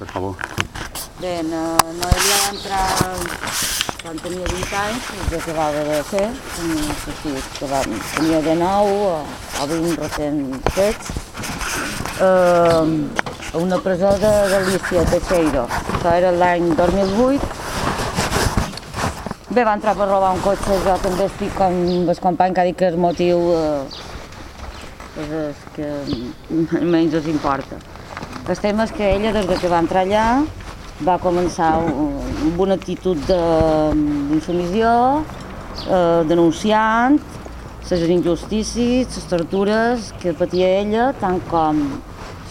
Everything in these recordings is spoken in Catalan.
per favor. Bé, no, Noelia va entrar quan tenia 20 anys, que acabava de fer, tenia, no sé si que va, tenia de 9 o, o 20 recent fets, eh, a una presó de Galícia, Teixeiro. Això era l'any 2008. Bé, va entrar per robar un cotxe, jo també estic com el company que ha dit que el motiu eh, és que menys els importa. El tema és que ella, des que va entrar allà, va començar amb una actitud d'insumissió, eh, denunciant les injustícies, les tortures que patia ella, tant com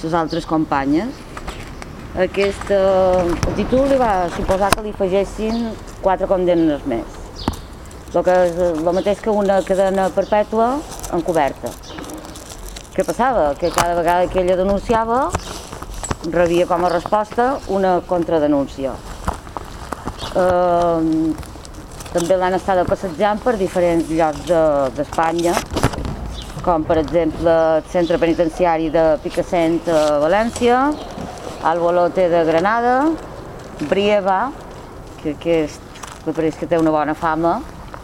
les altres companyes. Aquesta actitud li va suposar que li afegessin quatre condemnes més. El que és el mateix que una cadena perpètua encoberta. Què passava? Que cada vegada que ella denunciava rebia com a resposta una contradenúncia. Eh, també l'han estat passejant per diferents llocs d'Espanya, de, com per exemple el centre penitenciari de Picassent a València, al Bolote de Granada, Brieva, que aquest me pareix que té una bona fama,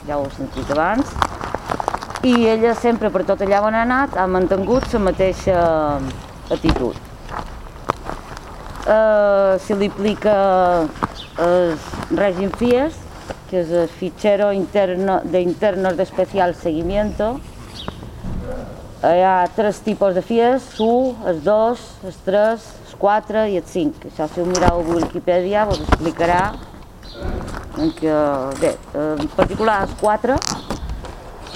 ja ho he sentit abans, i ella sempre per tot allà on ha anat ha mantingut la mateixa actitud eh, se li aplica el règim FIES, que és el Fichero interno, de Internos de Especial Seguimiento. Hi ha tres tipus de FIES, l'1, el 2, el 3, el 4 i el 5. Això si ho mireu a Wikipedia vos explicarà que, bé, en particular el 4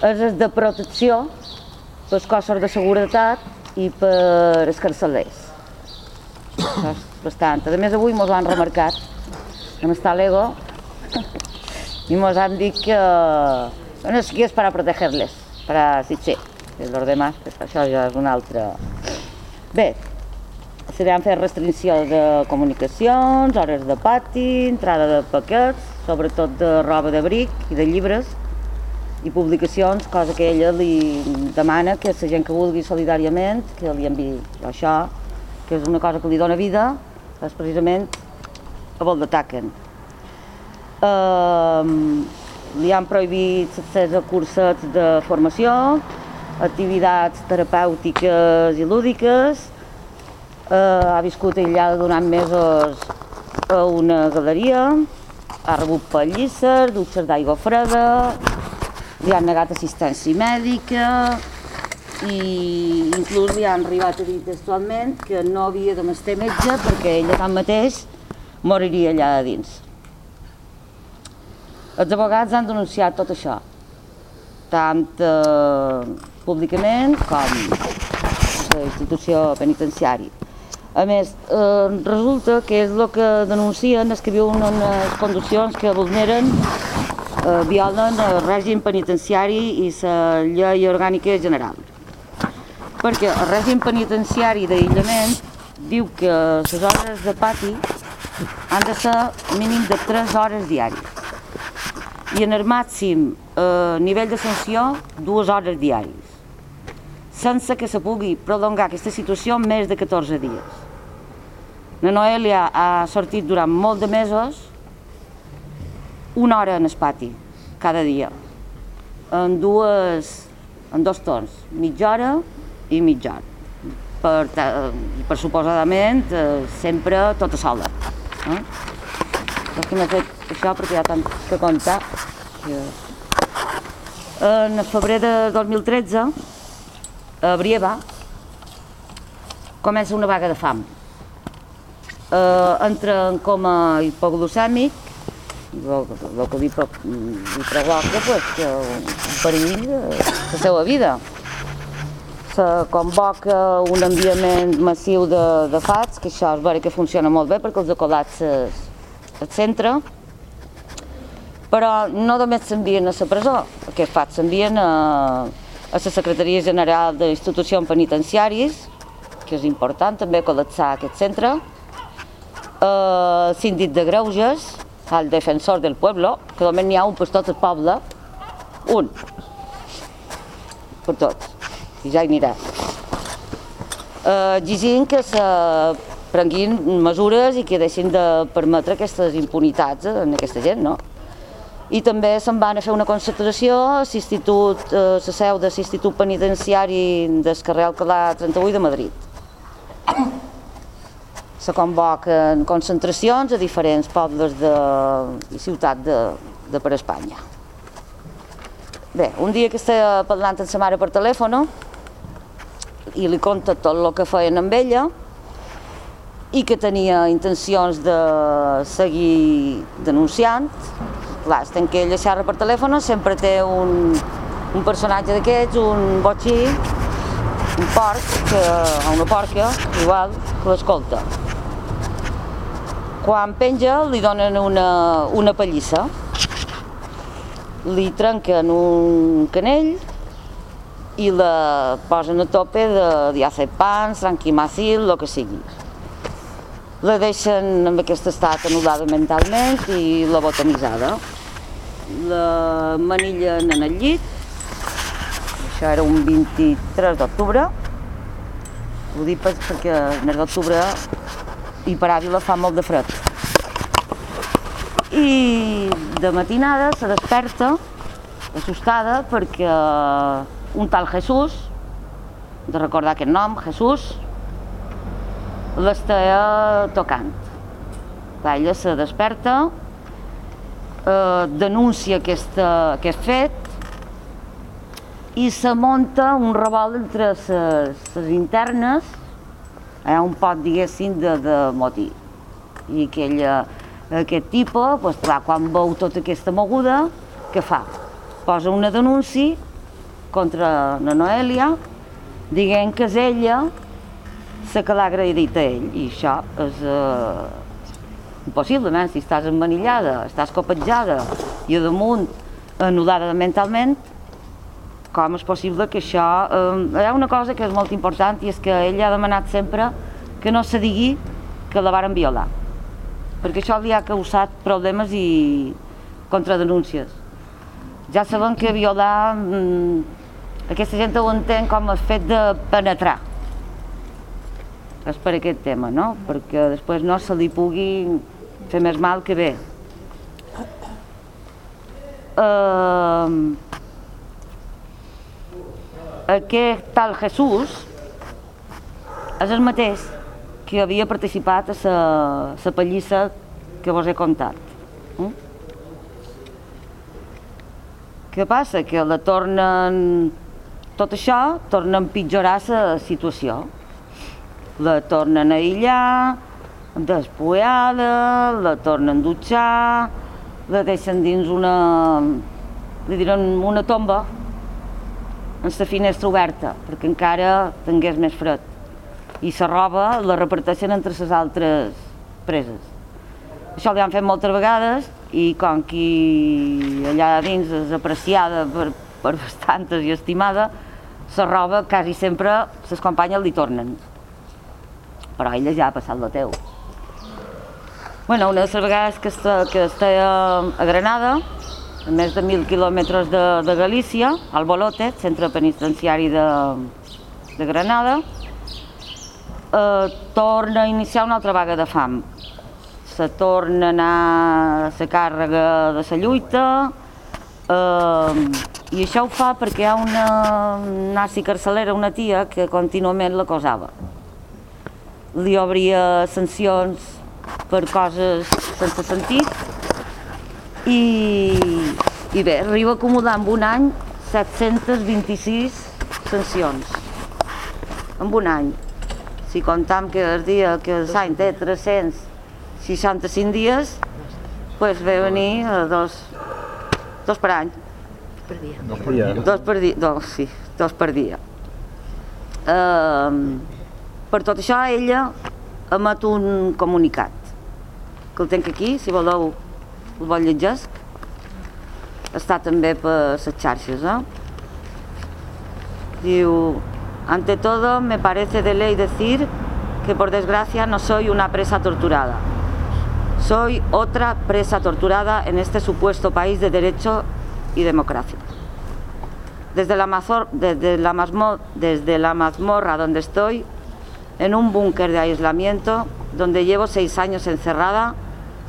és el de protecció pels cossos de seguretat i per els carcelers. Això és bastant. A més, avui mos han remarcat on està l'ego i mos han dit que sí que és para protegerles, para sí, sí. Los demás, pues, això ja és un altre... Bé, se li han fet restricció de comunicacions, hores de pati, entrada de paquets, sobretot de roba d'abric i de llibres, i publicacions, cosa que ella li demana que la gent que vulgui solidàriament, que li enviï això, que és una cosa que li dona vida, és precisament a vol d'ataquen. Eh, li han prohibit l'accés a cursets de formació, activitats terapèutiques i lúdiques, eh, ha viscut aïllada durant mesos a una galeria, ha rebut pallisses, dutxes d'aigua freda, li han negat assistència mèdica, i inclús li han arribat a dir textualment que no havia de mestre metge perquè ella tanmateix moriria allà a dins. Els advocats han denunciat tot això, tant eh, públicament com la institució penitenciària. A més, eh, resulta que és el que denuncien és que viuen unes condicions que vulneren, eh, violen el règim penitenciari i la llei orgànica general perquè el règim penitenciari d'aïllament diu que les hores de pati han de ser mínim de 3 hores diàries. I en el màxim eh, nivell de sanció dues hores diàries. Sense que se pugui prolongar aquesta situació més de 14 dies. La Noelia ha sortit durant molt de mesos una hora en el pati, cada dia, en, dues, en dos torns, mitja hora i mitjà. Per, per suposadament, eh, sempre tota sola. Eh? És que m'he fet això perquè hi ha tant que contar. Que... En febrer de 2013, a Brieva, comença una vaga de fam. Eh, entra en coma hipoglucèmic, el que li, li provoca pues, que un perill de la seva vida se convoca un enviament massiu de, de fats, que això és vera que funciona molt bé perquè els acolats al centre, però no només s'envien a la presó, aquests fats s'envien a, a la Secretaria General d'Institucions Penitenciàries, que és important també col·lapsar aquest centre, el síndic de Greuges, el defensor del pueblo, que només n'hi ha un per tot el poble, un, per tots i ja hi anirà. Eh, exigint que se prenguin mesures i que deixin de permetre aquestes impunitats en aquesta gent, no? I també se'n van a fer una concentració a l'Institut, eh, la seu de l'Institut Penitenciari carrer Alcalà 38 de Madrid. Se convoquen concentracions a diferents pobles de, i ciutats de, de per Espanya. Bé, un dia que estava parlant amb sa mare per telèfon i li conta tot el que feien amb ella i que tenia intencions de seguir denunciant. Clar, estem que ella xerra per telèfon, sempre té un, un personatge d'aquests, un botxí, un porc, que, una porca, igual, que l'escolta. Quan penja li donen una, una pallissa, li trenquen un canell i la posen a tope de diazepams, tranquimacil, el que sigui. La deixen en aquest estat anul·lada mentalment i lobotomitzada. La manillen en el llit, això era un 23 d'octubre, ho dic perquè el mes d'octubre i per Àvila fa molt de fred. I de matinada se desperta assustada perquè un tal Jesús, de recordar aquest nom, Jesús, l'estava tocant. Clar, ella se desperta, eh, denuncia aquesta, aquest fet i se munta un revolt entre les internes, eh, un pot, diguéssim, de, de motí. I aquella, aquest tipus, pues, clar, quan veu tota aquesta moguda, què fa? Posa una denúncia contra la Noèlia, dient que és ella la que l'ha agredit a ell, i això és eh, impossible, eh? si estàs emmanillada, estàs copetjada i a damunt anul·lada mentalment, com és possible que això... Eh, hi ha una cosa que és molt important i és que ella ha demanat sempre que no se digui que la varen violar, perquè això li ha causat problemes i contradenúncies. Ja sabem que violar mmm, aquesta gent ho entén com el fet de penetrar. És per aquest tema, no? Perquè després no se li pugui fer més mal que bé. Uh, aquest tal Jesús és el mateix que havia participat a la pallissa que vos he contat. Mm? Què passa? Que la tornen tot això torna a empitjorar la situació. La tornen a aïllar, despullada, la tornen a dutxar, la deixen dins una, li diran una tomba, en la finestra oberta, perquè encara tingués més fred. I la roba la reparteixen entre les altres preses. Això li han fet moltes vegades i com que allà dins és apreciada per, per bastantes i estimada, la roba quasi sempre les companyes li tornen. Però ella ja ha passat la teu. Bueno, una de les vegades que, està, que està a Granada, a més de mil quilòmetres de, de Galícia, al Bolote, centre penitenciari de, de Granada, eh, torna a iniciar una altra vaga de fam. Se torna a anar a la càrrega de la lluita, eh, i això ho fa perquè hi ha una nazi carcelera, una tia, que contínuament l'acosava. Li obria sancions per coses sense sentit i, i bé, arriba a acumular en un any 726 sancions. En un any. Si comptam que el dia que l'any té 365 dies, pues ve venir dos, dos per any per dia. Dos per dia. Dos per dia, dos, sí, dos per dia. Uh, per tot això, ella emet un comunicat, que el tenc aquí, si voleu, el vol llegir. Està també per les xarxes, eh? Diu, ante todo me parece de ley decir que por desgracia no soy una presa torturada. Soy otra presa torturada en este supuesto país de derecho y democracia. Desde la, mazor, desde, la la mazmorra donde estoy, en un búnker de aislamiento, donde llevo seis años encerrada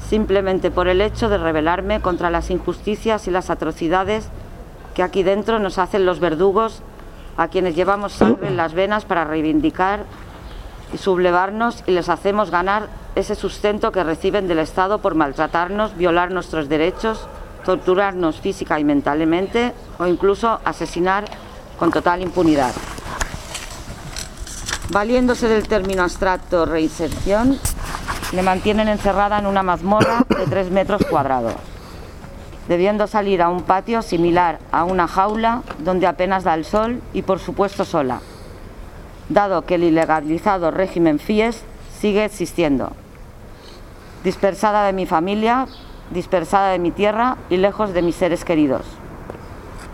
simplemente por el hecho de rebelarme contra las injusticias y las atrocidades que aquí dentro nos hacen los verdugos a quienes llevamos sangre en las venas para reivindicar y sublevarnos y les hacemos ganar ese sustento que reciben del Estado por maltratarnos, violar nuestros derechos, torturarnos física y mentalmente o incluso asesinar con total impunidad. Valiéndose del término abstracto reinserción, le mantienen encerrada en una mazmorra de tres metros cuadrados, debiendo salir a un patio similar a una jaula donde apenas da el sol y por supuesto sola, dado que el ilegalizado régimen FIES sigue existiendo. Dispersada de mi familia, dispersada de mi tierra y lejos de mis seres queridos.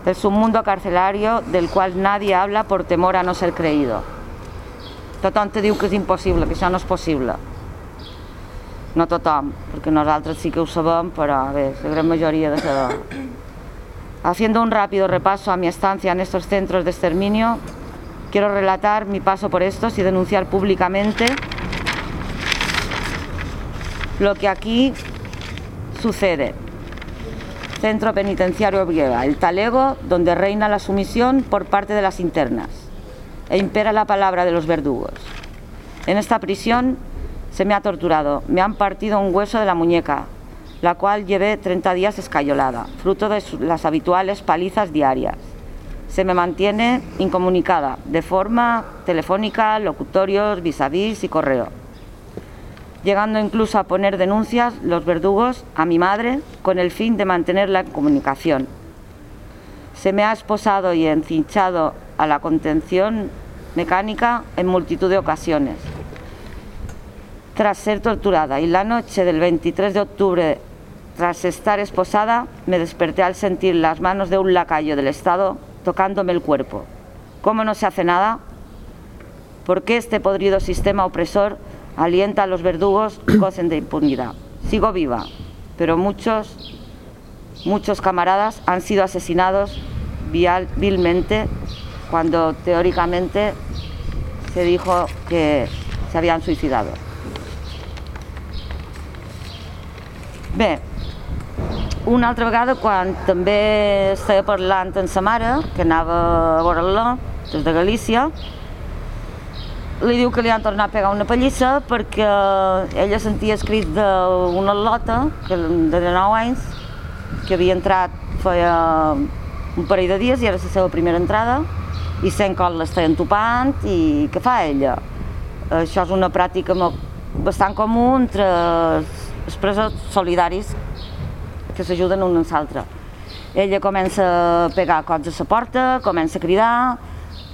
Es un mundo carcelario del cual nadie habla por temor a no ser creído. Tothom te diu que és impossible, que això no és possible. No tothom, perquè nosaltres sí que ho sabem, però bé, la gran majoria de saber. Haciendo un rápido repaso a mi estancia en estos centros de exterminio, quiero relatar mi paso por estos y denunciar públicamente lo que aquí sucede. Centro Penitenciario Griega, el talego donde reina la sumisión por parte de las internas e impera la palabra de los verdugos. En esta prisión se me ha torturado, me han partido un hueso de la muñeca, la cual llevé 30 días escayolada, fruto de las habituales palizas diarias. Se me mantiene incomunicada, de forma telefónica, locutorios, vis a vis y correo llegando incluso a poner denuncias los verdugos a mi madre con el fin de mantener la comunicación. Se me ha esposado y encinchado a la contención mecánica en multitud de ocasiones. Tras ser torturada y la noche del 23 de octubre, tras estar esposada, me desperté al sentir las manos de un lacayo del Estado tocándome el cuerpo. ¿Cómo no se hace nada? ¿Por qué este podrido sistema opresor alienta a los verdugos gocen de impunidad. Sigo viva, pero muchos, muchos camaradas han sido asesinados vilmente cuando teóricamente se dijo que se habían suicidado. Bé, una altra vegada, quan també estava parlant amb sa que anava a veure-la des de li diu que li han tornat a pegar una pallissa perquè ella sentia escrit d'una lota que, de 9 anys que havia entrat feia un parell de dies i era la seva primera entrada i sent com l'estaven topant i què fa ella? Això és una pràctica bastant comú entre els presos solidaris que s'ajuden un amb l'altre. Ella comença a pegar cops a la porta, comença a cridar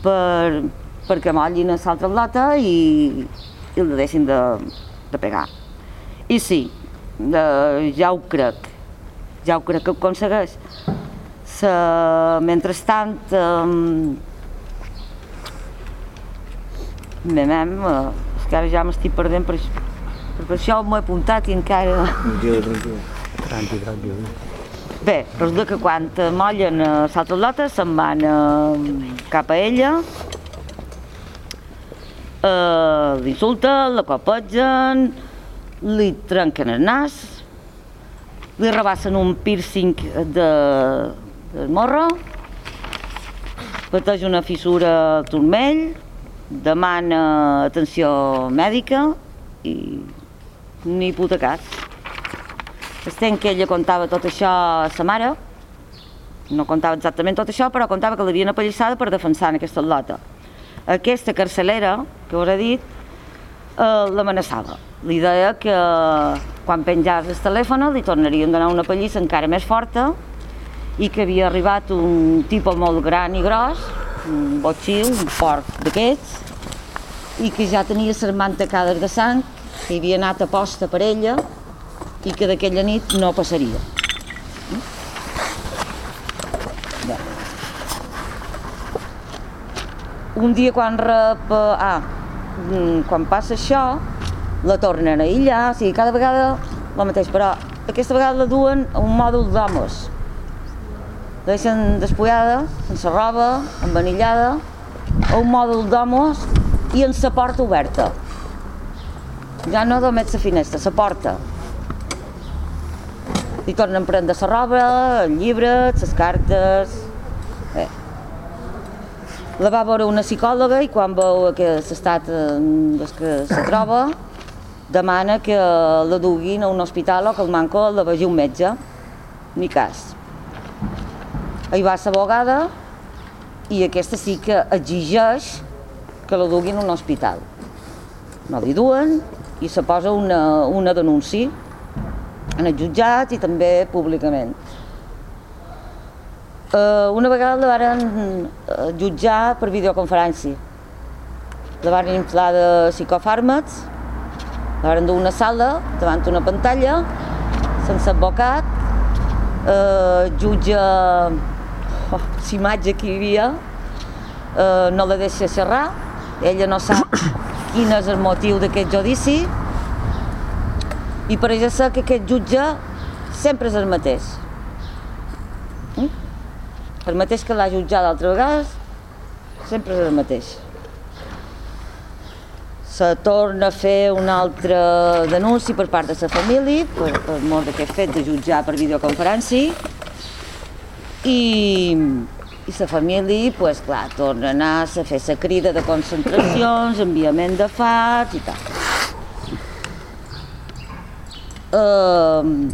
per, perquè mollin a l'altra lota i, i el deixin de, de pegar. I sí, de, ja ho crec, ja ho crec que ho aconsegueix. Se, mentrestant, um, me mem, uh, és que ara ja m'estic perdent per, per, per això m'ho he apuntat i encara... Tranqui, tranqui. Bé, resulta que quan mollen a l'altra lota se'n van uh, cap a ella eh, l'insulten, la copetgen, li trenquen el nas, li rebassen un piercing de, de morro, pateix una fissura al turmell, demana atenció mèdica i ni puta cas. Estem que ella contava tot això a sa mare, no contava exactament tot això, però contava que l'havien apallissada per defensar en aquesta lota aquesta carcelera, que us he dit, eh, l'amenaçava. Li deia que quan penjàs el telèfon li tornarien a donar una pallissa encara més forta i que havia arribat un tipus molt gran i gros, un botxiu, un porc d'aquests, i que ja tenia les mantecades de sang, que havia anat a posta per ella i que d'aquella nit no passaria. Un dia quan rep... Ah, mm, quan passa això, la tornen a aïllar, o sigui, cada vegada el mateix, però aquesta vegada la duen a un mòdul d'homes. La deixen despullada, sense roba, envanillada, a un mòdul d'homes i en sa porta oberta. ja no només la finestra, la porta. Li tornen a prendre la roba, els llibres, les cartes... La va veure una psicòloga i quan veu que l'estat en que se troba, demana que la duguin a un hospital o que el manco la vegi un metge. Ni cas. Hi va l'abogada i aquesta sí que exigeix que la duguin a un hospital. No li duen i se posa una, una denúncia en el jutjat i també públicament. Uh, una vegada la varen uh, jutjar per videoconferència. La van inflar de psicofàrmacs, la varen dur una sala davant una pantalla, sense advocat, uh, jutge, oh, imatge que hi havia, uh, no la deixa xerrar, ella no sap quin és el motiu d'aquest judici i pareix ser que aquest jutge sempre és el mateix. El mateix que l'ha jutjat altres vegades, sempre és el mateix. Se torna a fer una altra denúncia per part de la família per, per mort d'aquest fet de jutjar per videoconferència i i la família, pues, clar, torna a anar a fer la crida de concentracions, enviament de fats i tal. Uh,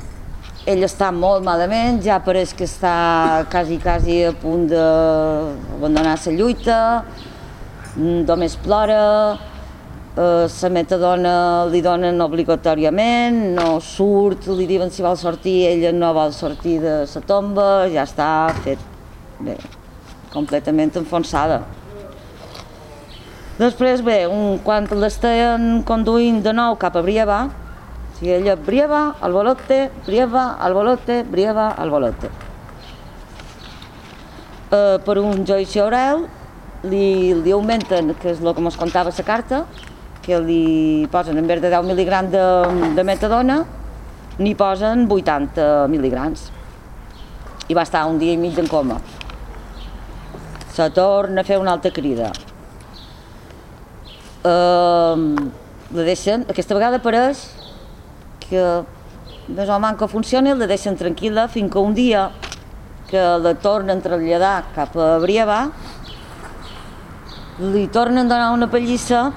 ell està molt malament, ja pareix que està quasi, quasi a punt d'abandonar la lluita, només plora, uh, la metadona li donen obligatòriament, no surt, li diuen si vol sortir, ella no vol sortir de la tomba, ja està fet. Bé, completament enfonsada. Després, bé, un, quan l'estaven conduint de nou cap a Brieva, sigui, ella Brieva, al Bolote, Brieva, al Bolote, Brieva, al Bolote. Uh, per un judici oral li, li augmenten, que és el que ens contava la carta, que li posen en vez de 10 mil·ligrams de, de metadona, n'hi posen 80 mil·ligrams. I va estar un dia i mig en coma se torna a fer una altra crida. Uh, la deixen, aquesta vegada pareix que o menys que funcioni, la deixen tranquil·la fins que un dia que la tornen a traslladar cap a Brieva, li tornen a donar una pallissa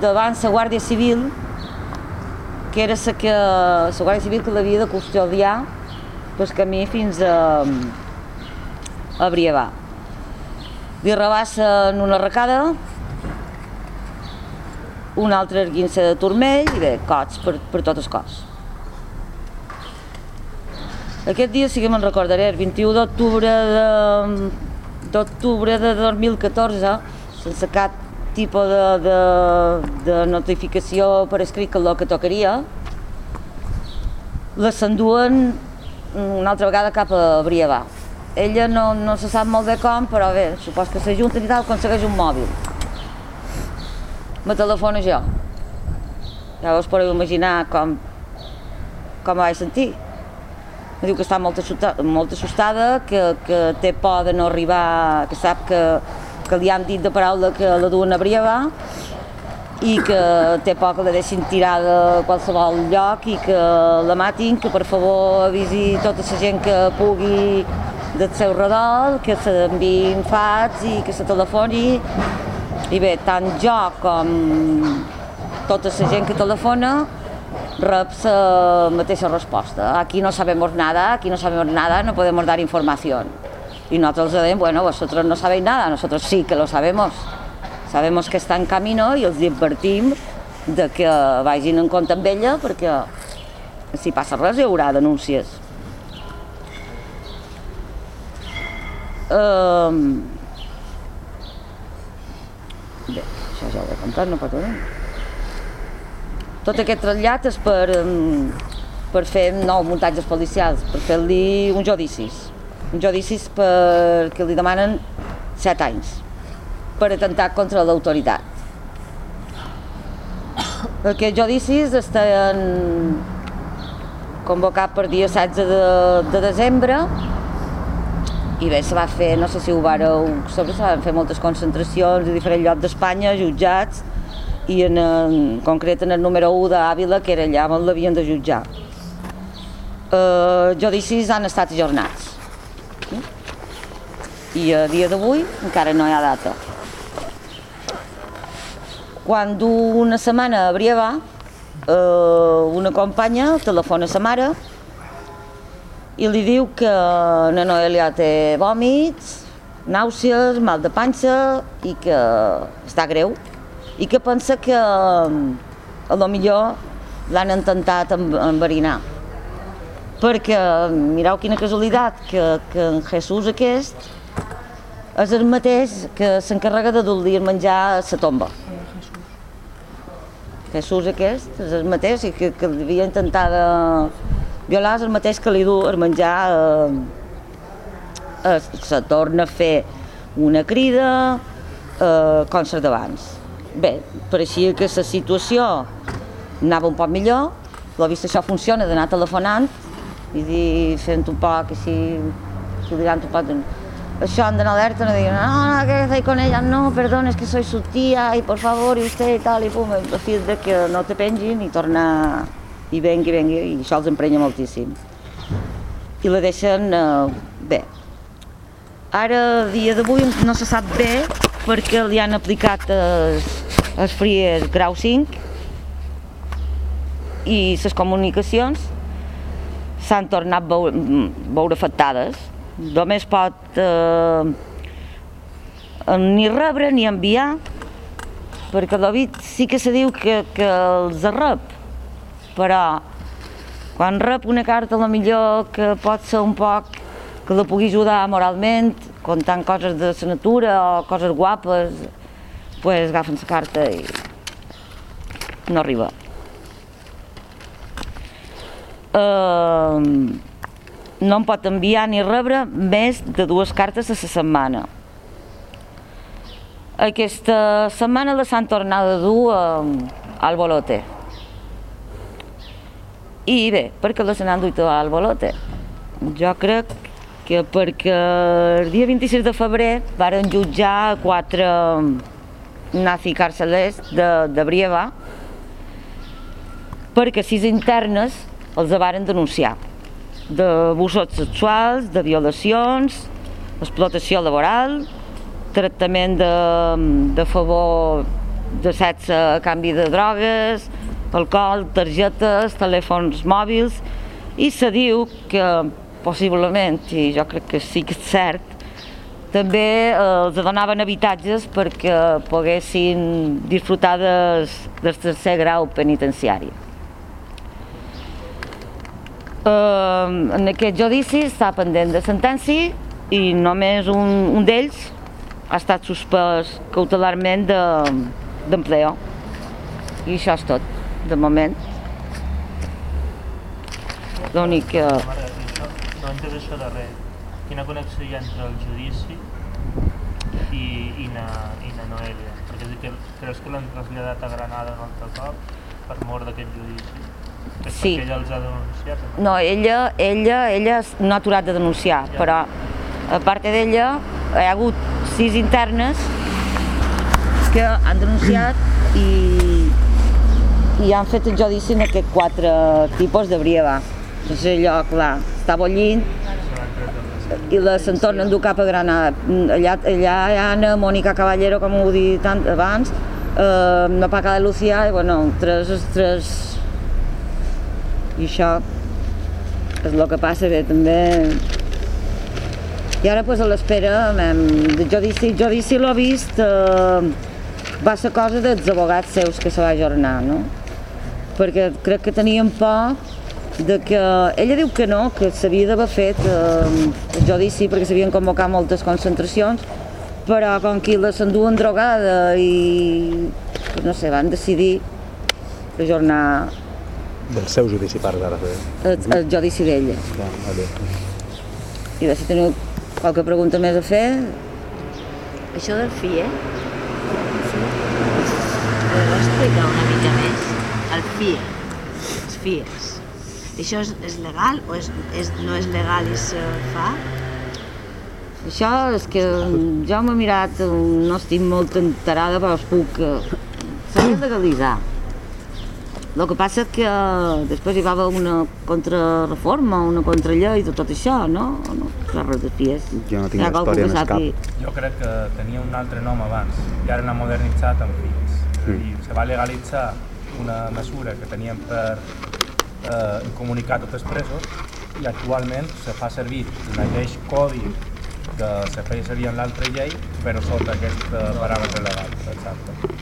davant la Guàrdia Civil, que era la, que, la Guàrdia Civil que l'havia de custodiar pel camí fins a, a Brieva li rebassen una arracada, un altre erguinça de turmell i bé, cots per, per tot el cos. Aquest dia sí que me'n recordaré, el 21 d'octubre de, d'octubre de 2014, sense cap tipus de, de, de notificació per escrit que el que tocaria, la s'enduen una altra vegada cap a Briavà ella no, no se sap molt bé com, però bé, supos que s'ajunten i tal, aconsegueix un mòbil. Me telefona jo. Ja us podeu imaginar com, com vaig sentir. Me diu que està molt assustada, molt assustada que, que té por de no arribar, que sap que, que li han dit de paraula que la duen a Brieva i que té por que la deixin tirada a qualsevol lloc i que la matin, que per favor avisi tota la gent que pugui del seu redol, que s'enviïn fats i que se telefoni. I bé, tant jo com tota la gent que telefona rep la mateixa resposta. Aquí no sabemos nada, aquí no sabemos nada, no podemos dar información. Y nosotros le decimos, bueno, vosotros no sabéis nada, nosotros sí que lo sabemos. Sabemos que està en camino i els advertim de que vagin en compte amb ella perquè si passa res hi haurà denúncies. Um... Bé, això ja ho he contat, no pot haver. Tot aquest trasllat és per, per fer nou muntatges policials, per fer-li uns judicis. Uns judicis perquè li demanen set anys per atemptar contra l'autoritat. Aquests judicis estan convocat per dia 16 de, de desembre i bé, se va fer, no sé si ho vareu saber, se van fer moltes concentracions a diferents llocs d'Espanya, jutjats, i en, en concret en el número 1 d'Àvila, que era allà on l'havien de jutjar. Eh, judicis han estat ajornats. I a dia d'avui encara no hi ha data. Quan du una setmana a Brieva, eh, una companya telefona a sa mare i li diu que la Noelia té vòmits, nàusees, mal de panxa i que està greu i que pensa que a lo millor l'han intentat enverinar. Perquè mireu quina casualitat que, que en Jesús aquest és el mateix que s'encarrega de el menjar a la tomba. Jesús aquest és el mateix i que, que devia intentar de violar és el mateix que li du el menjar eh, eh, se torna a fer una crida eh, les d'abans. Bé, pareixia que la situació anava un poc millor, l'ho vist això funciona d'anar telefonant i dir, fent un poc així, estudiant un poc. Això han d'anar alerta, no diuen, no, no, que estoy con ella, no, perdón, es que soy su tía, y por favor, y usted, y tal, i pum, a de que no te pengin i tornar, i vengui, vengui, i això els emprenya moltíssim. I la deixen, eh, bé. Ara, dia d'avui, no se sap bé perquè li han aplicat els, els fries grau 5 i les comunicacions s'han tornat veure, veure afectades. Només pot eh, ni rebre ni enviar, perquè l'Ovid sí que se diu que, que els rep, però quan rep una carta, la millor que pot ser un poc que la pugui ajudar moralment, contant coses de la natura o coses guapes, pues agafen la carta i no arriba. Uh, no em pot enviar ni rebre més de dues cartes a la setmana. Aquesta setmana la s'han tornat a dur a, al bolote. I bé, perquè se n'han dut al bolote? Jo crec que perquè el dia 26 de febrer varen jutjar quatre nazi càrceles de, de Brieva perquè sis internes els varen denunciar d'abusos sexuals, de violacions, explotació laboral, tractament de, de favor de sexe a canvi de drogues, alcohol, targetes, telèfons mòbils, i se diu que possiblement, i jo crec que sí que és cert, també eh, els donaven habitatges perquè poguessin disfrutar des, del tercer grau penitenciari. Eh, en aquest judici està pendent de sentència i només un, un d'ells ha estat suspès cautelarment de- d'empleo. I això és tot, de moment. L'únic que... No entès això darrer. Quina connexió hi ha entre el judici i, i, na, i na Noelia? Perquè és que creus que l'han traslladat a Granada un altre cop per mort d'aquest judici? És Sí. perquè ella els ha denunciat? o No, ella, ella, ella no ha aturat de denunciar, Ja. però a part d'ella hi ha hagut sis internes que han denunciat i, i han fet el judici en aquests quatre tipus de brieva. Doncs allò, clar, està bollint i la se'n torna a endur cap a Granada. Allà, allà hi ha Anna, Mònica Caballero, com ho dit tant abans, eh, no Paca de Lucía, i bueno, tres, tres... I això és el que passa, bé, també... I ara, pues, a l'espera de judici, judici l'ho vist, eh, va ser cosa dels abogats seus que se va ajornar, no? Perquè crec que tenien por de que... Ella diu que no, que s'havia d'haver fet eh, el judici perquè s'havien convocat moltes concentracions, però com que la s'enduen drogada i no sé, van decidir ajornar Del seu judici parles ara. Sí. el, el judici d'ella. Ja, vale. I si teniu qualque pregunta més a fer, Això del FIE, podeu explicar una mica més? El FIE, els FIEs. Això és, és legal o és, és, no és legal i se fa? això és que jo m'he mirat, no estic molt enterada, però us puc... eh, de legalitzar. El que passa és que eh, després hi va haver una contrarreforma, una contrallei de tot això, no? No? Res de fies. Jo no tinc qualcú història que més cap. Jo crec que tenia un altre nom abans i ara l'ha modernitzat amb fins. És a dir, se va legalitzar una mesura que teníem per eh, comunicar tots els presos i actualment se fa servir el mateix codi que se feia servir en l'altra llei, però sota aquest eh, paràmetre legal. Exacte.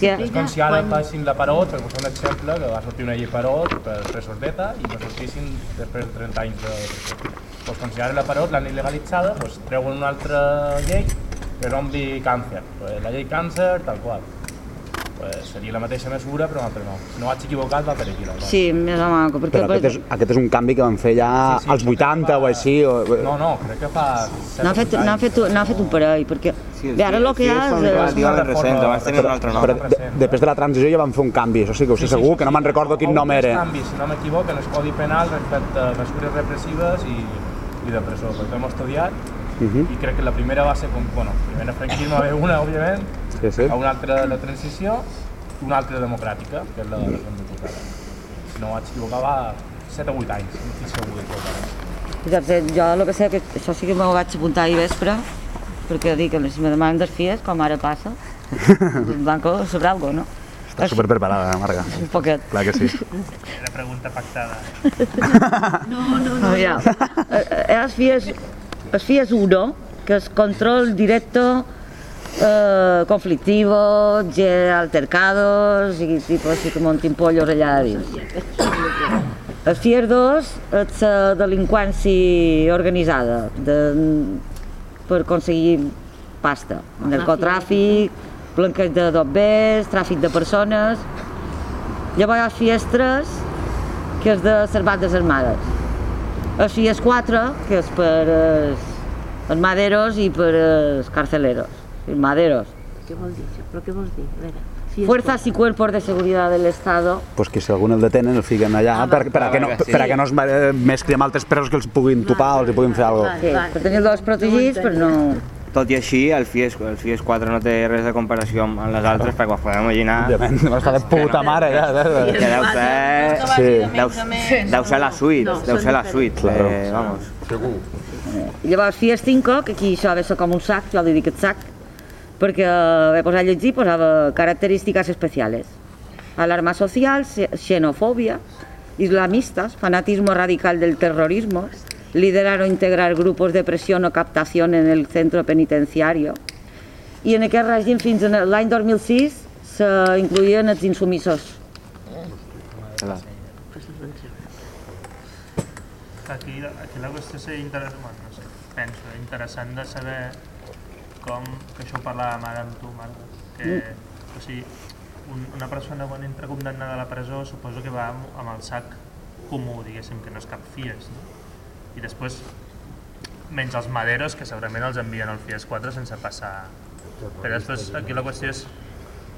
Que- És com si ara quan... facin la Parot, per posar un exemple, que va sortir una llei Parot per presos d'ETA i no sortissin després de 30 anys de presó. Pues com si ara la Parot l'han il·legalitzada, pues treuen una altra llei que nombri càncer. Pues la llei càncer, tal qual. Pues seria la mateixa mesura, però altre nom. Si no vaig equivocat, va per aquí. La cosa. Sí, més o menys, perquè... Però aquest és, aquest és un canvi que van fer ja Sí, sí, als 80 o així. O... No, no, crec que fa... set N'han fet, o vuit n'han anys. fet, n'han fet un parell, perquè Sí, bé, ara el que hi ha és... eh, relativament recents, abans tenien un altre nom. Però de, després de la transició ja van fer un canvi, això sí que ho sé segur, que no me'n recordo quin nom era. Canvi, si no m'equivoco, en el Codi Penal respecte a mesures repressives i, i de presó, perquè hem estudiat Mhm. i crec que la primera va ser, com, bueno, primera franquisme va haver una, òbviament, Sí, sí. a una altra de la transició i una altra democràtica, que és la de la diputada. Si no vaig equivocar, va 7 o 8 anys, no estic segur de tot. Exacte, jo el que sé que això sí que m'ho vaig apuntar ahir vespre, perquè dic que si me demanen dels fies, com ara passa, el banco sabrà alguna no? Està super preparada, Marga. Un poquet. Clar que sí. Era pregunta pactada. No, ja. Eh, eh, Els FIES, els FIES 1, que es control directo eh, conflictivo, ge- altercados i tipus així com un timpollos allà dins. El FIES 2 és la delinqüència organitzada de, per aconseguir pasta, narcotràfic, blanqueig de dobbers, tràfic de persones. Llavors el FIES 3, que és de les bandes armades. El FIES 4, que és per els, els maderos i per els carceleros. Maderos. Què vol dir això? Però què vols dir? A veure, si Fuerzas y cuerpos de seguridad del Estado. Pues que si algun el detenen el fiquen allà Ah, per, per, a que no, sí. per a que no es eh, mescli amb altres presos que els puguin topar o els hi puguin fer alguna Sí, per tenir dos protegits, però no... Tot i així, el FIES, el FIES 4 no té res de comparació amb les altres, perquè us podeu imaginar Òbviament, no està de puta mare ja. que deu ser, Sí. deu, deu ser la suite, No, deu ser la suite, Claro. eh, vamos. I llavors FIES 5, que aquí això ha de ser com un sac, jo li dic el sac, perquè he posat a llegir, posava característiques especiales. Alarma social, xe- xenofobia, islamistas, fanatismo radical del terrorismo, liderar o integrar grupos de presión o captación en el centro penitenciario. I en aquest règim fins a l'any 2006 s'incluïen els insumissos. Clar. Aquí, aquí la qüestió seria interessant, no sé, penso, interessant de saber com, que això ho parlàvem ara amb tu, Marta, que, o sigui, un, una persona quan entra condemnada a la presó suposo que va amb, amb el sac comú, diguéssim, que no és cap FIES, no? I després, menys els maderos, que segurament els envien al FIES 4 sense passar... Però després aquí la qüestió és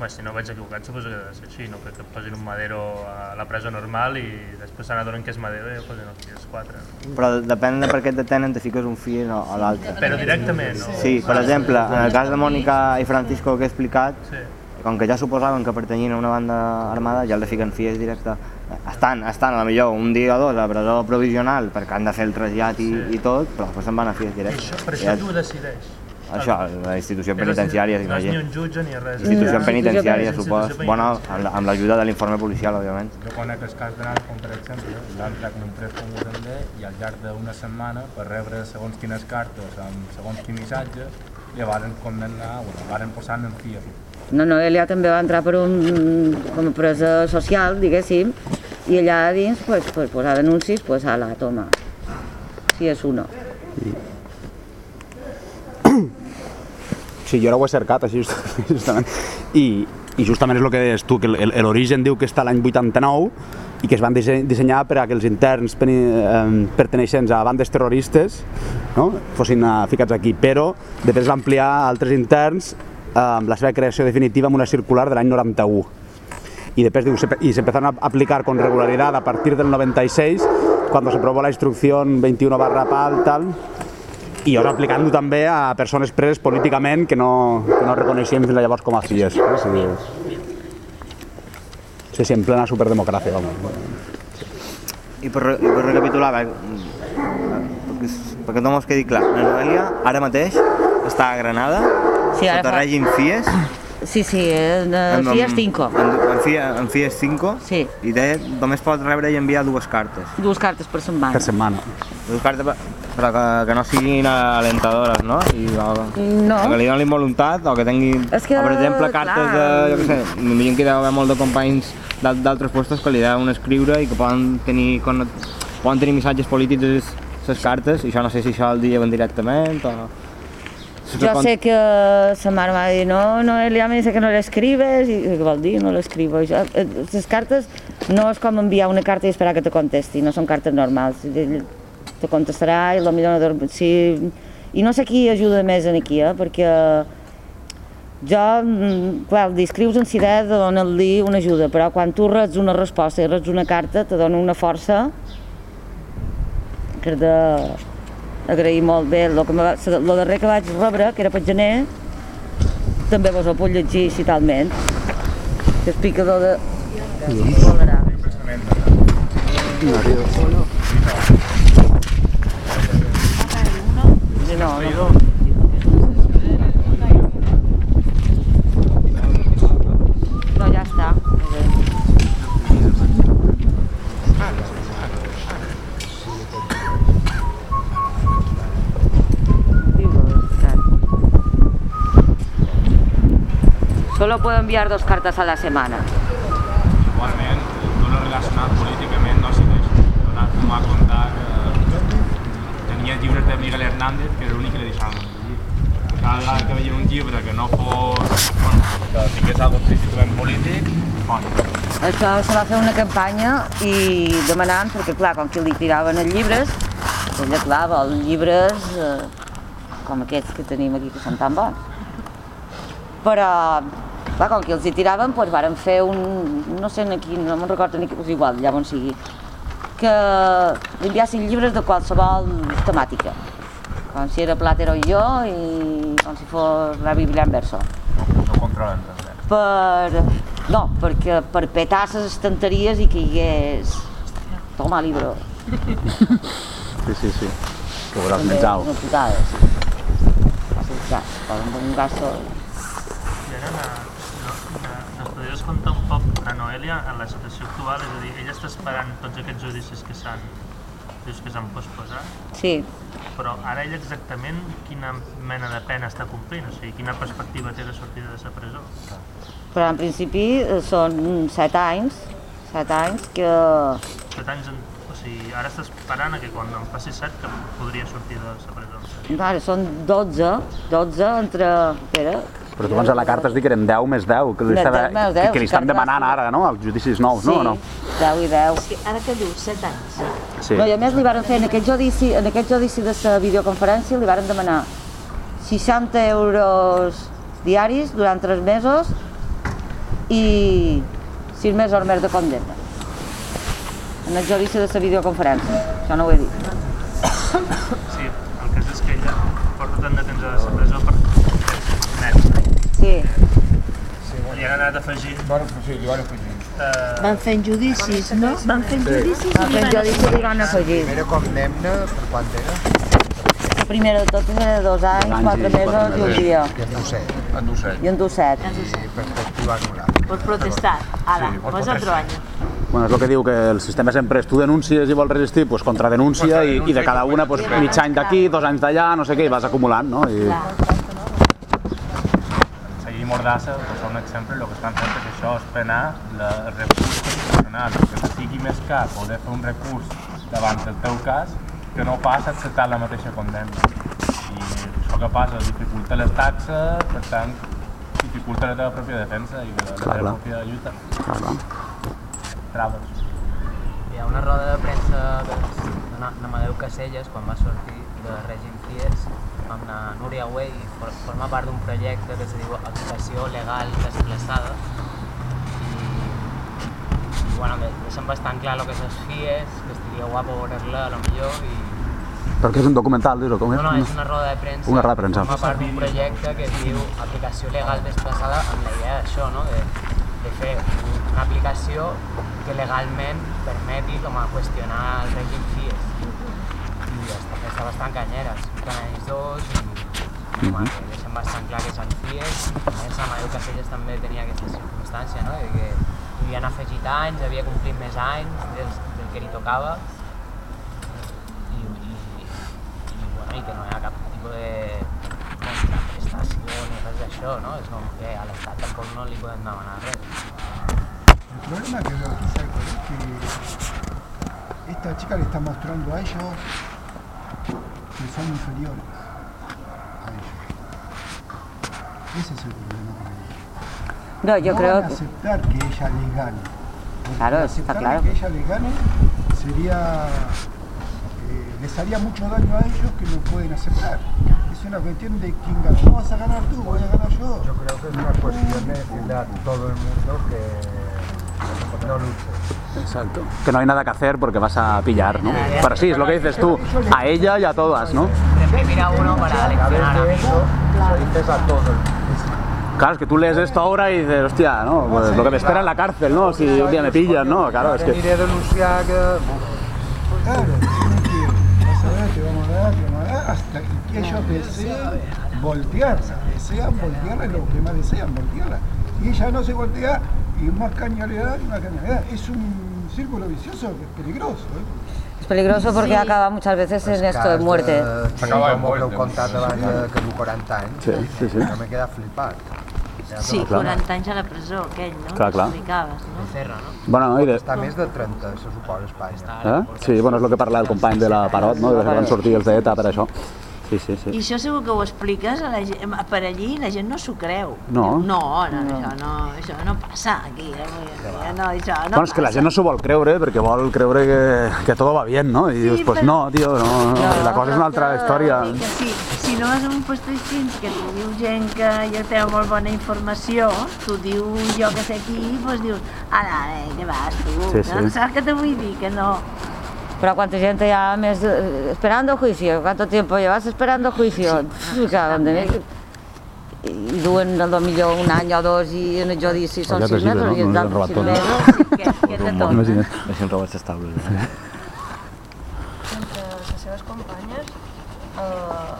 Bé, si no vaig equivocat, suposo que ha de ser així, no? que, que posin un madero a la presó normal i després se n'adonen que és madero i posin al FIES 4. Però depèn de per què et detenen, te fiques un FIES o, o l'altre. Però directament, no? Sí, per exemple, en el cas de Mònica i Francisco que he explicat, Sí. com que ja suposaven que pertanyien a una banda armada, ja els fiquen FIES directe. Estan, estan a la millor un dia o dos a la presó provisional perquè han de fer el trasllat i, Sí. i tot, però després se'n van a FIES I directe. això, I això és- qui ho decideix? Això, la institució penitenciària, si no no és ni un jutge ni res. Institució penitenciària, supos. Bueno, amb la- amb l'ajuda de l'informe policial, òbviament. Jo conec el cas de Narcon, per exemple, l'han en un pres amb ell i al llarg d'una setmana, per rebre segons quines cartes amb segons quin missatge, li varen condemnar, bueno, varen posar en FIA. No, no, ella també va entrar per un, com a presa social, diguéssim, i allà dins pues, pues, posar denuncis, pues, a la toma. Si és uno. Sí, jo ara ho he cercat, així, just- justament. I, I justament és el que deies tu, que l'origen diu que està l'any 89 i que es van dissenyar per a que els interns eh, perteneixents a bandes terroristes no? fossin eh, ficats aquí, però després va ampliar altres interns eh, amb la seva creació definitiva amb una circular de l'any 91 y después digo, se, y se empezaron a aplicar con regularidad a partir del 96 cuando se aprobó la instrucción 21 barra pal tal i ara aplicant-ho també a persones preses políticament que no, que no reconeixíem fins llavors com a filles. O sigui, Sí, sí, en plena superdemocràcia, vamos. I per, i per recapitular, perquè, perquè no mos quedi clar, la Noelia ara mateix està a Granada, Sí, ara sota fa- règim FIES, Sí, sí, en Fies 5. En, en, FIES, en FIES 5, Sí. i de, només pot rebre i enviar dues cartes. Dues cartes per setmana. Per setmana. Dues cartes, per- però que, que no siguin alentadores, no? I, o, No. o que li donin voluntat, o que tinguin, És que, o, per exemple, cartes clar. de, jo què sé, m'imagino que hi deu haver molt de companys d'al- d'altres puestos que li deuen escriure i que poden tenir, con- poden tenir missatges polítics les cartes, i això no sé si això el diuen directament o... Yo sé que sa mare m'ha dit, no, no, Elia me dice que no l'escribes, i què vol dir, no l'escribo? Jo- eh, Les cartes no és com enviar una carta i esperar que te contesti, no són cartes normals. Ell te contestarà i potser no dorm... Si... I no sé qui ajuda més en aquí, eh? perquè jo, mm, clar, escrius en idea de donar-li una ajuda, però quan tu reps una resposta i reps una carta, te dona una força que de agrair molt bé. El, que va, lo darrer que vaig rebre, que era per gener, també vos ho puc llegir citalment. Que és picador de... Sí, no, no. Solo puedo enviar dos cartas a la semana. Igualment, no l'he relacionat políticament, no és. Donat com a contar que tenia llibres de Miguel Hernández, que era l'únic que li llegir. Cada vegada que veia un llibre que no fos... Bueno, que tingués algun principalment polític, bueno, Això se va fer una campanya i demanant, perquè clar, com que li tiraven els llibres, ella clar vol llibres eh, com aquests que tenim aquí que són tan bons. Però, clar, com que els hi tiraven, doncs varen fer un, no sé quin, no me'n recordo ni és igual, ja on sigui, que li enviassin llibres de qualsevol temàtica, com si era Platero i jo i com si fos la Bíblia en verso no controlen res. eh. per... No, perquè per petar les estanteries i que hi hagués... Toma, libro. Sí, sí, sí. Que veuràs menjau. Unes putades. Sí, clar, poden tenir un gasto... I ara, na, no, na, nos podries contar un poc a Noelia en la situació actual? És a dir, ella està esperant tots aquests judicis que s'han dius que s'han posposat, Sí, però ara ella exactament quina mena de pena està complint? O sigui, quina perspectiva té de sortida de la presó? però en principi eh, són set anys, set anys que... Set anys, en, o sigui, ara està esperant que quan en faci set que podria sortir de la presó. Clar, són 12, 12 entre... Espera, Però tu abans a la carta has dit que eren 10 més 10, que li, Més estava, 10 més que, 10, que li estan demanant ara, no?, els judicis nous, sí, no? no? 10 i 10. És que ara que dius, 7 anys. Sí. No, i a més li varen fer en aquest judici, en aquest judici de la videoconferència li varen demanar 60 euros diaris durant 3 mesos i 6 mesos més de condemna. En el judici de la videoconferència, això no ho he dit. Sí, el cas és que ella porta tant de temps a la presó per net. Sí, Li han anat afegint Bueno, sí, li van afegir. eh, Van fent judicis, no? Van fent judicis en aquest judici li van afegir. Primera condemna, per quant era? La primera de tot era de 2 anys, anys 4 i quatre mesos i un dia. I en docent. En docent. I en 7. I perspectiva anul·lar. Per protestar. Ara, Sí, otro protestar. año. Bueno, és el que diu, que el sistema sempre és tu denuncies i vols resistir, pues, contradenúncia i, i de cada una pues, mig any d'aquí, dos anys d'allà, no sé què, i vas acumulant, no? I, Mordassa, per ser un exemple, el que estan fent és això, és frenar la, el recurs constitucional, que sigui més car poder fer un recurs davant del teu cas que no pas acceptar la mateixa condemna. I això que passa dificulta les taxes, per tant, dificulta la teva pròpia defensa i la, la teva clar. pròpia lluita. clar, clar. Traves. Hi ha una roda de premsa d'Amadeu Caselles quan va sortir de règim FIES amb la Núria Güell forma part d'un projecte que es diu Aplicació Legal Desplaçada i, i bueno, de- deixen bastant clar el que és els FIES, que estaria guapo veure-la a lo millor i Perquè és un documental, dius, com és? no, no, és una roda de premsa, Una roda de premsa. forma part d'un projecte que es diu Aplicació Legal Desplaçada amb la idea d'això, no? de, de fer un, una aplicació que legalment permeti com a qüestionar el règim FIES. Està, bastant canyera, expliquen ells dos i, i bueno, deixen bastant clar que són FIES. A més, Amadeu Caselles també tenia aquesta circumstància, no? de que havien afegit anys, havia complit més anys del, del que li tocava i, i, i, bueno, i que no hi ha cap tipus de contraprestació ni res d'això, no? És com que a l'Estat tampoc no li podem demanar res. El problema que veo aquí, ¿sabe cuál es? Que esta chica le está mostrando a ellos que son inferiores a ellos. Ese es el problema con ellos. No, yo no creo van a aceptar que ella les gane. Claro, está aceptarle claro. que ella les gane sería... eh, les haría mucho daño a ellos que no pueden aceptar. Es una cuestión de quién gana. No vas a ganar tú, voy a ganar yo. Yo creo que es una cuestión de decirle a todo el mundo que no luche. Exacto. Que no hay nada que hacer porque vas a pillar, ¿no? Pero sí, es lo que dices tú, a ella y a todas, ¿no? Reprimir a uno para leccionar a mundo. Claro, es que tú lees esto ahora y dices, hostia, ¿no? Pues lo que me espera en la cárcel, ¿no? Si un día me pillan, ¿no? Claro, es que... Iré a denunciar que... Claro, tienen que, vas a ver, te vamos a dar, te vamos a dar, hasta que ellos deseen voltearla, desean voltearla, es lo que más desean, voltearla. Y ella no se voltea, y más caña le da, y más caña le da. Es un círculo vicioso que es peligroso. ¿eh? Es peligroso porque Sí. acaba muchas veces en esto de muerte. Sí, com ho heu contat abans de que du 40 anys, Sí, sí, sí. jo m'he quedat flipat. Sí, clar. 40 anys a la presó, aquell, no? Clar, clar. Explicaves, no? Cerra, no? Bueno, i de... Està més de 30, se suposa, a Espanya. Eh? Sí, bueno, és el que parla el company de la Parot, no? Que van sortir els d'ETA per això. Sí, sí, sí. I això segur que ho expliques a la gent, per allí i la gent no s'ho creu. No. No, no, Això, no això no passa aquí. dia, No, això no Bueno, és que la gent no s'ho vol creure perquè vol creure que, que todo va bien, no? I dius, pues però- no, tio, no, no, la cosa és una altra història. Vull dir que si, si no vas a un lloc així que t'ho diu gent que ja té molt bona informació, t'ho diu jo que sé aquí, doncs dius, ara, eh, què vas tu? Sí, sí. No? Saps què te vull dir? Que no. Pero cuánta gente ya mes, eh, esperando juicio, cuánto tiempo llevas esperando juicio. Pff, donde me- I duen el millor un any o dos i en el judici són Ja sis t'has dit, mesos no? i No en sis tot. mesos. Que, que te tot. Imagina't. Deixen robats estables. Eh? entre les seves companyes eh,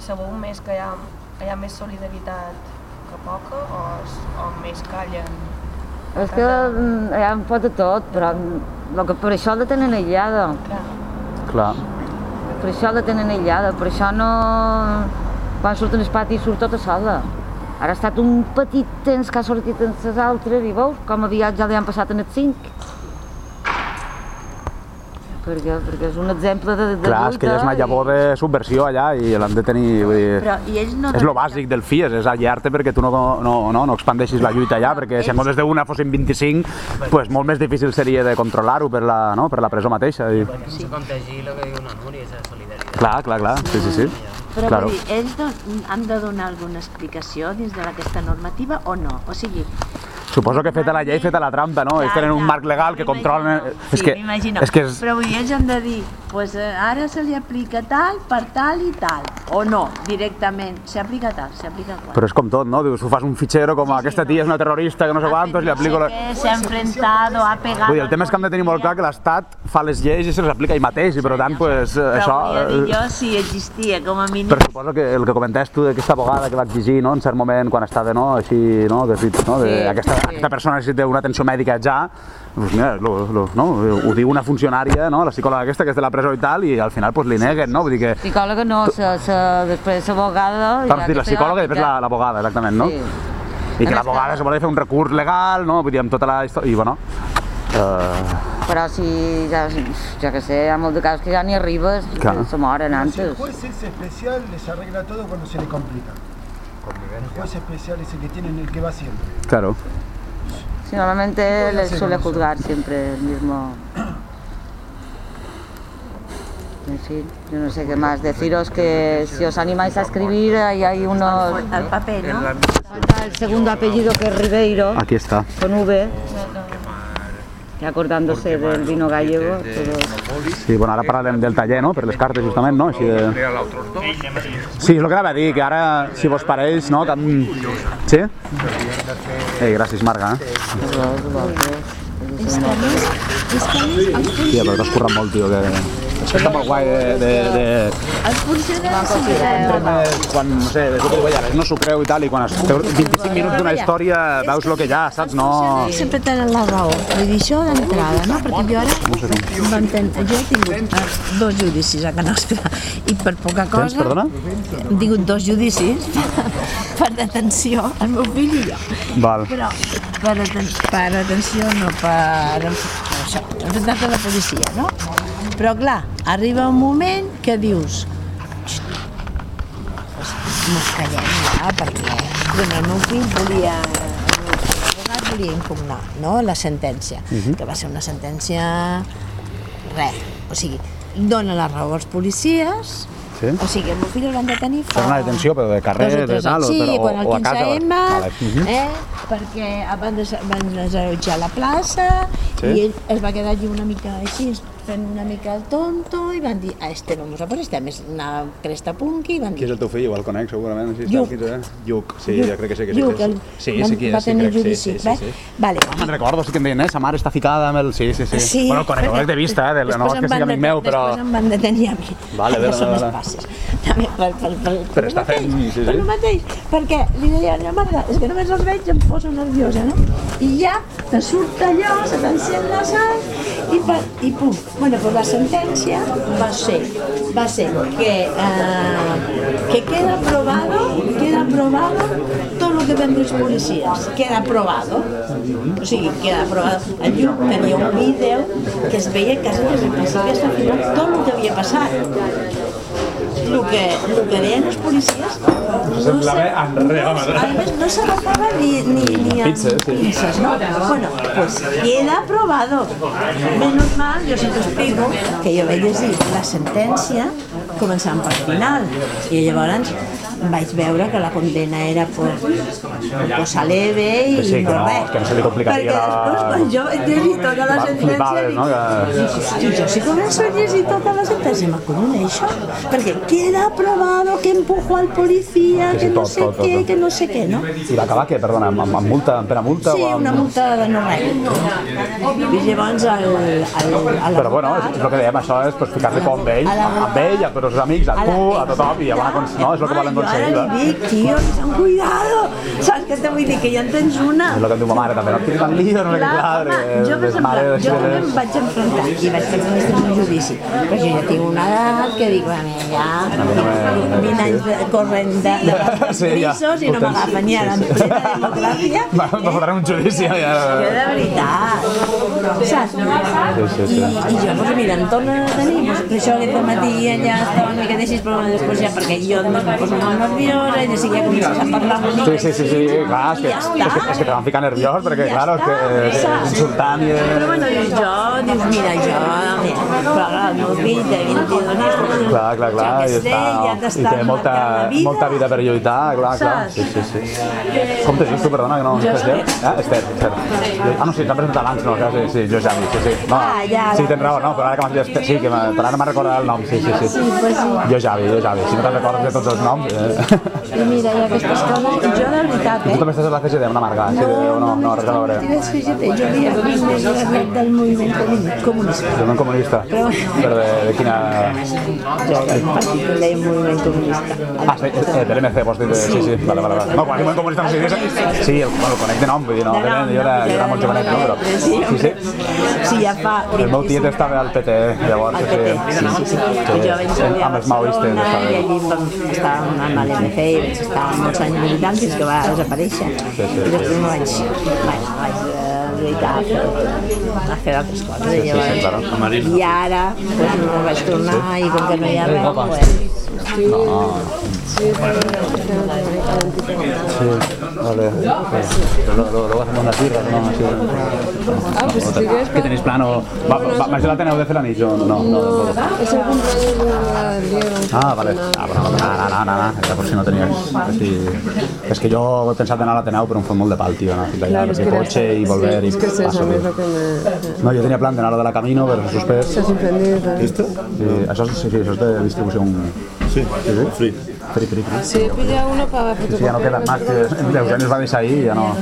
sabeu més que hi ha, hi ha més solidaritat que poca o, o més callen? És que mm, un pot de tot, però mm, lo que per això la tenen aïllada. Clar. Clar. Per això la tenen aïllada, per això no... Quan surt en el pati surt tota sola. Ara ha estat un petit temps que ha sortit en les altres i veus com aviat ja li han passat en els cinc. Perquè, perquè és un exemple de, de Clar, és que ja és una lluita llavor de subversió allà i l'han de tenir, vull dir... Però, i ells no... És lo bàsic del FIES, és allar-te perquè tu no, no, no, no expandeixis la lluita allà, perquè si en comptes d'una fossin 25, pues molt més difícil seria de controlar-ho per, la, no? per la presó mateixa. I... Perquè no se contagi el que diu la Núria, és la solidaritat. Clar, clar, clar, sí, sí, sí. Però Claro. vull dir, ells han de donar alguna explicació dins d'aquesta normativa o no? O sigui, Suposo que feta la llei, feta la trampa, no? Ells tenen un marc legal que controlen... Sí, És que, m'imagino. és que és, Però vull dir, ells han de dir, pues, eh, ara se li aplica tal per tal i tal. O no, directament, s'aplica tal, s'aplica qual. però és com tot, no? Dius, tu fas un fitxero com aquesta tia és una terrorista que no sé quantos, li aplico... La... Que se ha enfrentado, ha pegat... Vull dir, el tema és que hem de tenir molt clar que l'Estat fa les lleis i se les aplica ell mateix, i per tant, pues, Però això... dir eh, jo si existia com a mínim... Però suposo que el que comentes tu d'aquesta abogada que va exigir, no, en cert moment, quan estava, no, així, no, de, no, de, Sí, aquesta, sí. aquesta persona necessita una atenció mèdica ja, pues mira, lo, lo, no, ho diu una funcionària, no, la psicòloga aquesta, que és de la presó i tal, i al final pues, li neguen, no? Vull dir que... Psicòloga no, sa, sa, després l'abogada... Clar, dir, la psicòloga i després la- l'abogada, exactament, no? Sí. I que l'abogada se vol fer un recurs legal, no? Vull dir, amb tota la història... I bueno... Eh, Però si, ja, ja que sé, hi ha molt de casos que ja ni arribes, Clar. se moren Si el antes. juez es especial les arregla todo cuando se le complica. El juez especial es el que tiene el que va siempre. claro. Sí, normalmente hacer suele juzgar siempre el mismo... En fin, yo no sé qué más deciros que si os animáis a escribir, ahí hay unos... El paper, no? Falta el segundo apellido que es Ribeiro, Aquí està. con V, acordándose del vino gallego. Todo. Sí, bueno, ara parlarem del taller, no?, per les cartes, justament, no? Així de... Sí, és el que anava a dir, que ara, si vos pareix, no?, que... Sí? Ei, gràcies, Marga. Eh? És que a més, és que a més els Tia, però t'has currat molt, tio, que... És que està molt guai de... de, de... Els funcionaris sempre... Quan, no sé, que diu ella, no s'ho creu i tal, i quan es feu 25 minuts d'una història veus el que hi ha, saps? No... sempre tenen la raó. Vull dir, això d'entrada, no? Perquè jo ara vam ten... jo he tingut eh, dos judicis a Can Nostra i per poca cosa... Tens, perdona? He tingut dos judicis per detenció, el meu fill i jo. Val. Però per, aten per atenció, no per... Això, enfrontar a la policia, no? Però clar, arriba un moment que dius "Xt, pues, mos callem ja, perquè el meu fill volia l'advocat volia impugnar no, la sentència, que va ser una sentència res, o sigui, dona la raó als policies Sí? o sigui, el meu fill el van detenir fa... Fer una detenció, però de carrer, de tal, o. Sí, però, quan o, el o a casa. 15M, Vale. Mhm. eh, perquè van, des van desallotjar la plaça Sí. i ell es va quedar allí una mica així, fent una mica el tonto i van dir, a este no mos ha este és una cresta punky i van Qui dir, és el teu fill? Igual conec, segurament. Sí, Lluc. Està, aquí, eh? Lluc, sí, Lluc, jo crec que sí que sí. Lluc, el, és. Sí, sí que va és, sí, tenir sí, judici, sí, sí, ves? sí. Vale. Ah, me'n recordo, sí que em deien, eh? Sa mare està ficada amb el... Sí, sí, sí. Sí, bueno, el conec, perquè- de vista, eh? De, no és que sigui amic meu, però... Després em van detenir a mi. Vale, vale, són vale, vale. passes. També per, per, per, per, està el mateix, fent- sí, per sí. el mateix, perquè li deia a la meva mare, és que només els veig i em poso nerviosa, no? I ja te surt allò, se t'encén la sang i, per, i pum. Bueno, doncs la sentència va ser, va ser que, eh, que queda aprobado, queda aprobado todo lo que ven los policías, queda aprobado. O sigui, queda aprobado. El Lluc tenia un vídeo que es veia quasi des del principi fins al final tot el que havia passat. El que, el que deien els policies no semblava enrere, no, a més no s'agafava ni, ni, ni amb Pinces, sí. pinces, no? Bueno, pues queda aprobado. Menos mal, jo sempre explico que jo vaig llegir la sentència començant pel final i llavors vaig veure que la condena era por cosa leve i sí, no, no, res. que no se li complicaria Perquè després, quan jo vaig llegir tota la sentència, Flipaves, no? Que... Jo si començo a llegir tota la sentència m'acolloneixo, perquè queda aprobado que empujó al policía, Que sí, no tot, sé tot, què, tot. que no sé què, no? I va acabar què? Perdona, amb, amb multa, amb pena multa? Sí, o amb... una multa de no res. I llavors el, el, el, Però bueno, és, és el que dèiem, això és pues, ficar-li por amb ell, amb ell, amb els amics, a tu, a tothom, i ja van no, és el que volen aconseguir. Jo ara li dic, tio, ten cuidado, saps què te vull dir? Que ja en tens una. És el que em diu ma mare també, no fiquis tan lío, no clar, home, perquè jo, per exemple, jo també em vaig enfrontar i vaig després un judici. Però jo ja tinc una edat que dic, bueno, ja mi no me- 20 anys corrent de, de Sí, ja. i no m'agafen ni ara en plena democràcia. Va, va fotre un judici ja. Que de veritat, saps? Sí, sí, sí. I, i jo, doncs mira, em torna a tenir, doncs, per això aquest matí ja estava una mica així, però després ja, perquè jo només em poso molt nerviosa, i així ja comences a parlar una mica. Sí, sí, sí, sí, clar, és que, Ja és està. que, és que te van ficar nerviós, perquè, Ja clar, és que és saps? insultant i... Però bueno, dius jo, dius, mira, jo, mira, però clar, el meu fill de 22 anys, però dius, Clar, clar, clar, i, està, ja i té molta, vida. molta vida per lluitar, clar, clar. Sí, sí, sí. Com te dius tu, perdona, que no estàs bé? Ah, Esther, Esther. Ah, no, sí, t'han presentat abans, no, sí, sí, jo ja sí, sí. No, Ah, ja, sí, tens raó, no, però ara que m'has dit sí, que ara m'ha recordat el nom, sí, sí, sí. Jo Javi, jo Javi, si no te'n recordes de tots els noms... Eh. I mira, i aquestes coses, jo de veritat, Tu eh? també estàs a la CGT, amb una marca, sí, no, no, no, res a veure. Jo havia del moviment comuni- comunista. Jo no comunista, Però- però de, de quina... Del comunista. Ah, sí, eh, del MC, dir? Sí, sí, vale, vale, vale. No, quan diuen comunista no sé dir Sí, el, bueno, el conec de nom, vull dir, no, De nom, jo era, jo era molt jovenet, no, però... Sí, Sí, sí. Sí, ja fa... El meu tiet estava al PT, llavors, Al sí, PT, sí, sí, sí. sí. Jo vaig estudiar a amb els maoistes, estava. i allí vam estar amb l'MC i estar molts anys militant fins que va desaparèixer. sí, I després me vaig, vaig, vaig eh, dedicar a fer, a fer altres coses. I, sí, sí, claro. llavors, I ara pues, no vaig tornar i com que no hi ha res, pues, Vale. Luego, luego, hacemos unas birras, ¿no? Así, Ah, pues si quieres... ¿Qué tenéis plano? Va, va, ¿Vais a la Teneu de Celanich o no? No, no, no. Es el cumpleaños de Diego. Ah, vale. Ah, bueno, no, no, no, no, no. Era por si no tenías... Así... És que jo he pensat d'anar a l'Ateneu, però em fot molt de pal, tio, anar fins allà, Claro, es cotxe era- i volver sí, i... es que es eso, a es que me... No, jo tenia plan d'anar a la de la Camino, però s'ha suspès. Se ha suspendido. ¿sabes? Sí, això, és- sí, sí, això és de distribució... Sí, sí, sí. Peri, peri, peri. Sí, he pillado uno para Sí, sí, ya no queda más. Que Eugeni es va deixar ahí, ja no...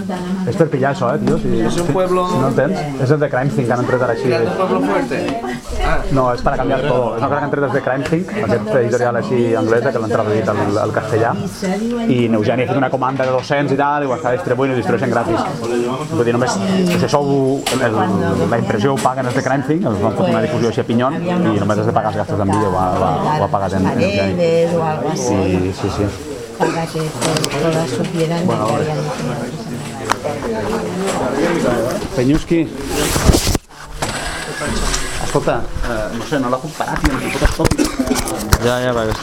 És per pillar això, eh, tio? Si, És un pueblo- Si no el tens. És el de Crime Think, que han entret ara així. ¿Creando un pueblo fuerte? Ah, No, és para cambiar todo. És una cosa que han tret des de Crime Think, aquest editorial així anglesa que l'han traduït al, al castellà. I en Eugeni ha fet una comanda de 200 i tal, i ho està distribuint i ho distribueixen gratis. Vull dir, només, si sou, el, el, la impressió ho paguen els de Crime Think, els van fer una difusió així a pinyon, i només has de pagar els gastos d'envio, ho, ha- ho, ha- ho ha pagat en, en Eugeni. así, Sí, sí, sí. para que to- todas supieran de que habían Penyuski. Escolta, eh, no sé, no la puc parar, tio, no puc escoltar. Ja, ja, perquè